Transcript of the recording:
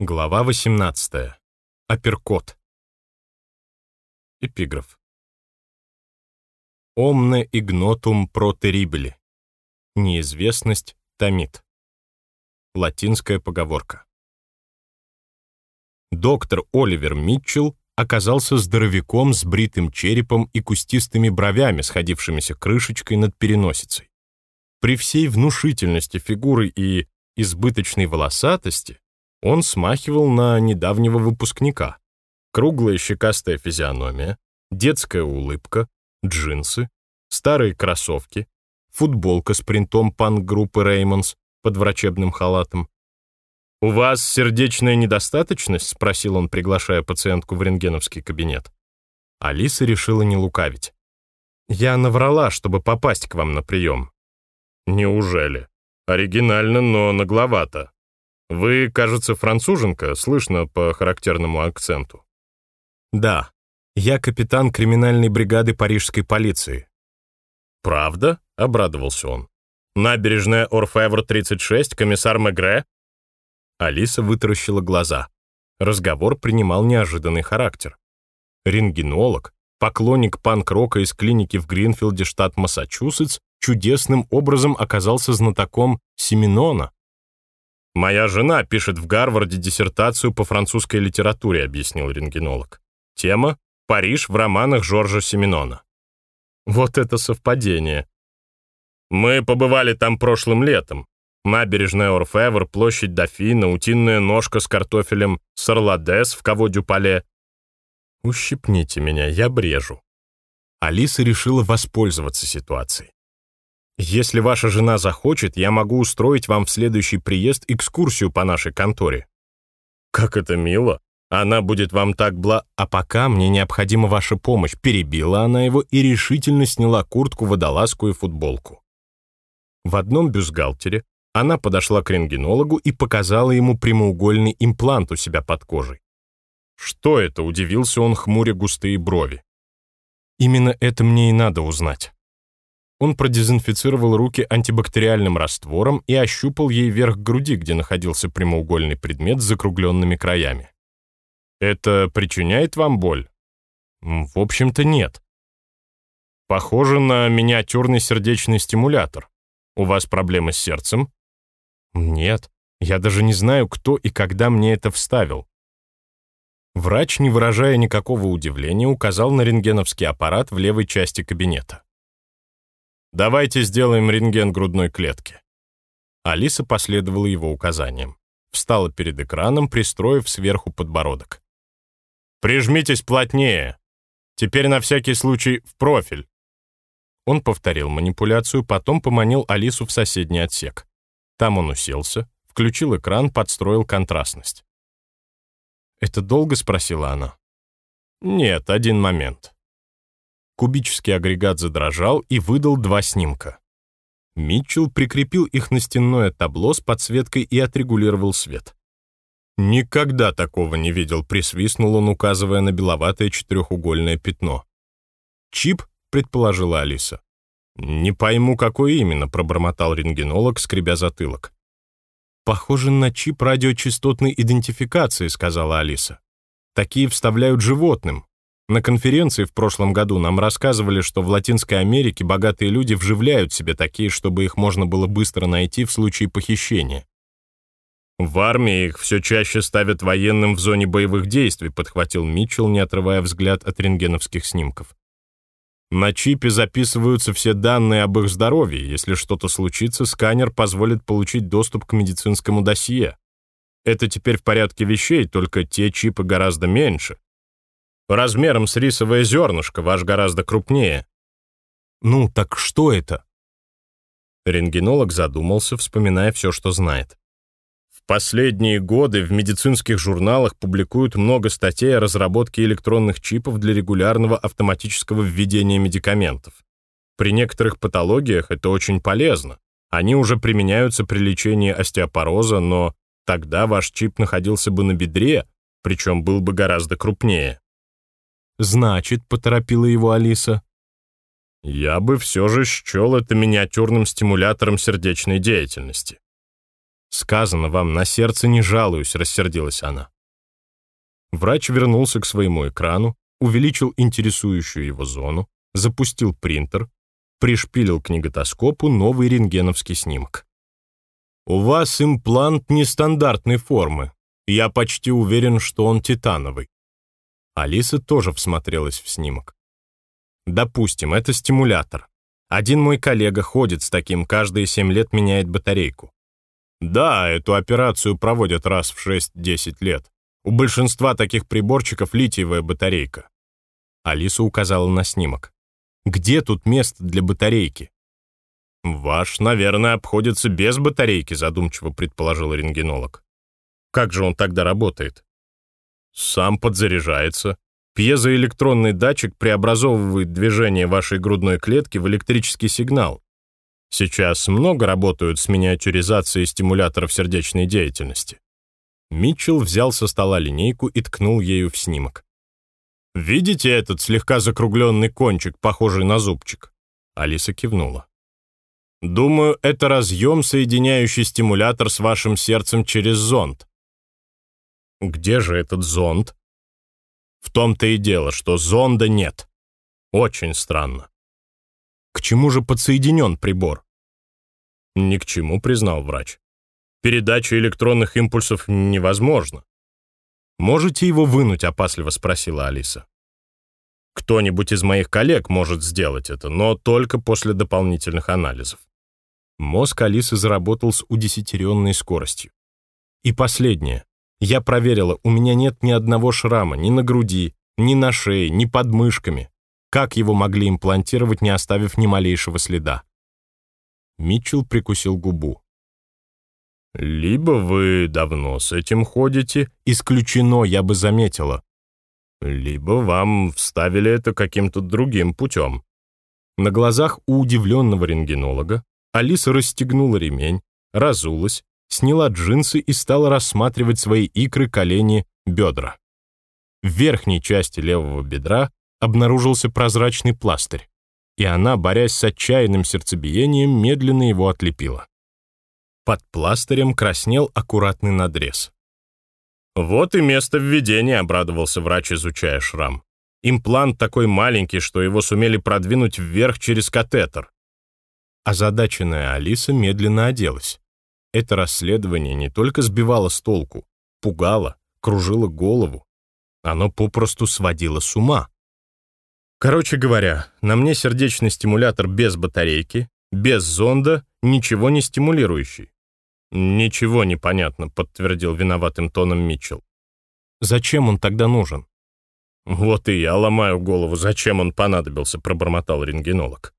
Глава 18. Апперкот. Эпиграф. Ignotum pro terribile. Неизвестность томит. Латинская поговорка. Доктор Оливер Митчелл оказался здоровяком с бритым черепом и кустистыми бровями, сходившимися крышечкой над переносицей. При всей внушительности фигуры и избыточной волосатости он смахивал на недавнего выпускника. Круглая щекастая физиономия, детская улыбка, джинсы, старые кроссовки, футболка с принтом панк-группы Реймонс под врачебным халатом. «У вас сердечная недостаточность?» — спросил он, приглашая пациентку в рентгеновский кабинет. Алиса решила не лукавить. «Я наврала, чтобы попасть к вам на прием». «Неужели? Оригинально, но нагловато. Вы, кажется, француженка, слышно по характерному акценту. Да, я капитан криминальной бригады парижской полиции. Правда? Обрадовался он. Набережная Орфевр 36, комиссар Мегре? Алиса вытаращила глаза. Разговор принимал неожиданный характер. Рентгенолог, поклонник панк-рока из клиники в Гринфилде, штат Массачусетс, чудесным образом оказался знатоком Семенона, «Моя жена пишет в Гарварде диссертацию по французской литературе», объяснил рентгенолог. Тема «Париж в романах Жоржа Семенона». Вот это совпадение. Мы побывали там прошлым летом. Набережная Орфевр, площадь Дофина, утиная ножка с картофелем, сарладес в Каво-Дюпале. Ущипните меня, я брежу. Алиса решила воспользоваться ситуацией. Если ваша жена захочет, я могу устроить вам в следующий приезд экскурсию по нашей конторе. Как это мило. Она будет вам так бла... А пока мне необходима ваша помощь. Перебила она его и решительно сняла куртку, водолазку и футболку. В одном бюстгальтере она подошла к рентгенологу и показала ему прямоугольный имплант у себя под кожей. Что это, удивился он, хмуря густые брови. Именно это мне и надо узнать. Он продезинфицировал руки антибактериальным раствором и ощупал ей верх груди, где находился прямоугольный предмет с закругленными краями. «Это причиняет вам боль?» «В общем-то, нет». «Похоже на миниатюрный сердечный стимулятор. У вас проблемы с сердцем?» «Нет, я даже не знаю, кто и когда мне это вставил». Врач, не выражая никакого удивления, указал на рентгеновский аппарат в левой части кабинета. Давайте сделаем рентген грудной клетки. Алиса последовала его указаниям. Встала перед экраном, пристроив сверху подбородок. Прижмитесь плотнее. Теперь на всякий случай в профиль. Он повторил манипуляцию, потом поманил Алису в соседний отсек. Там он уселся, включил экран, подстроил контрастность. «Это долго?» — спросила она. «Нет, один момент». Кубический агрегат задрожал и выдал два снимка. Митчелл прикрепил их на стенное табло с подсветкой и отрегулировал свет. «Никогда такого не видел», — присвистнул он, указывая на беловатое четырехугольное пятно. «Чип?» — предположила Алиса. «Не пойму, какой именно», — пробормотал рентгенолог, скребя затылок. «Похоже на чип радиочастотной идентификации», — сказала Алиса. «Такие вставляют животным. На конференции в прошлом году нам рассказывали, что в Латинской Америке богатые люди вживляют себе такие, чтобы их можно было быстро найти в случае похищения. «В армии их все чаще ставят военным в зоне боевых действий», подхватил Митчелл, не отрывая взгляд от рентгеновских снимков. На чипе записываются все данные об их здоровье. Если что-то случится, сканер позволит получить доступ к медицинскому досье. Это теперь в порядке вещей, только те чипы гораздо меньше. Размером с рисовое зернышко, ваш гораздо крупнее. Ну, так что это? Рентгенолог задумался, вспоминая все, что знает. В последние годы в медицинских журналах публикуют много статей о разработке электронных чипов для регулярного автоматического введения медикаментов. При некоторых патологиях это очень полезно. Они уже применяются при лечении остеопороза, но тогда ваш чип находился бы на бедре, причем был бы гораздо крупнее. «Значит», — поторопила его Алиса. «Я бы все же счел это миниатюрным стимулятором сердечной деятельности». «Сказано вам, на сердце не жалуюсь», — рассердилась она. Врач вернулся к своему экрану, увеличил интересующую его зону, запустил принтер, пришпилил к книготоскопу новый рентгеновский снимок. «У вас имплант нестандартной формы. Я почти уверен, что он титановый». Алиса тоже всмотрелась в снимок. «Допустим, это стимулятор. Один мой коллега ходит с таким, каждые 7 лет меняет батарейку. Да, эту операцию проводят раз в 6-10 лет. У большинства таких приборчиков литиевая батарейка. Алиса указала на снимок. Где тут место для батарейки? Ваш, наверное, обходится без батарейки, задумчиво предположил рентгенолог. Как же он тогда работает? Сам подзаряжается. Пьезоэлектронный датчик преобразовывает движение вашей грудной клетки в электрический сигнал. Сейчас много работают с миниатюризацией стимуляторов сердечной деятельности. Митчелл взял со стола линейку и ткнул ею в снимок. «Видите этот слегка закругленный кончик, похожий на зубчик?» Алиса кивнула. «Думаю, это разъем, соединяющий стимулятор с вашим сердцем через зонд». «Где же этот зонд?» «В том-то и дело, что зонда нет. Очень странно». «К чему же подсоединен прибор?» «Ни к чему», — признал врач. Передача электронных импульсов невозможна. «Можете его вынуть?» — опасливо спросила Алиса. «Кто-нибудь из моих коллег может сделать это, но только после дополнительных анализов». Мозг Алисы заработал с удесятеренной скоростью. И последнее. Я проверила, у меня нет ни одного шрама ни на груди, ни на шее, ни под мышками. Как его могли имплантировать, не оставив ни малейшего следа? Митчелл прикусил губу. Либо вы давно с этим ходите, исключено, я бы заметила. Либо вам вставили это каким-то другим путем. На глазах у удивленного рентгенолога Алиса расстегнула ремень, разулась, сняла джинсы и стала рассматривать свои икры, колени, бедра. В верхней части левого бедра обнаружился прозрачный пластырь, и она, борясь с отчаянным сердцебиением, медленно его отлепила. Под пластырем краснел аккуратный надрез. «Вот и место введения», — обрадовался врач, изучая шрам. «Имплант такой маленький, что его сумели продвинуть вверх через катетер». Озадаченная Алиса медленно оделась. Это расследование не только сбивало с толку, пугало, кружило голову. Оно попросту сводило с ума. Короче говоря, на мне сердечный стимулятор без батарейки, без зонда, ничего не стимулирующий. «Ничего не понятно», — подтвердил виноватым тоном Митчелл. «Зачем он тогда нужен?» «Вот и я ломаю голову, зачем он понадобился», — пробормотал рентгенолог.